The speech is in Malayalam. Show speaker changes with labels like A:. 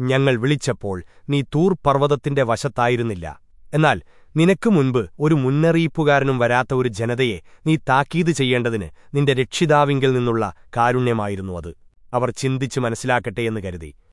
A: ഞങ്ങൾ വിളിച്ചപ്പോൾ നീ തൂർ പർവതത്തിന്റെ വശത്തായിരുന്നില്ല. എന്നാൽ നിനക്ക് മുൻപ് ഒരു മുന്നറിയിപ്പുകാരനും വരാത്ത ഒരു ജനതയെ നീ താക്കീത് ചെയ്യേണ്ടതിന് നിന്റെ രക്ഷിതാവിങ്കിൽ നിന്നുള്ള കാരുണ്യമായിരുന്നു അത്. അവർ ചിന്തിച്ചു മനസ്സിലാക്കട്ടെ എന്ന് കരുതി.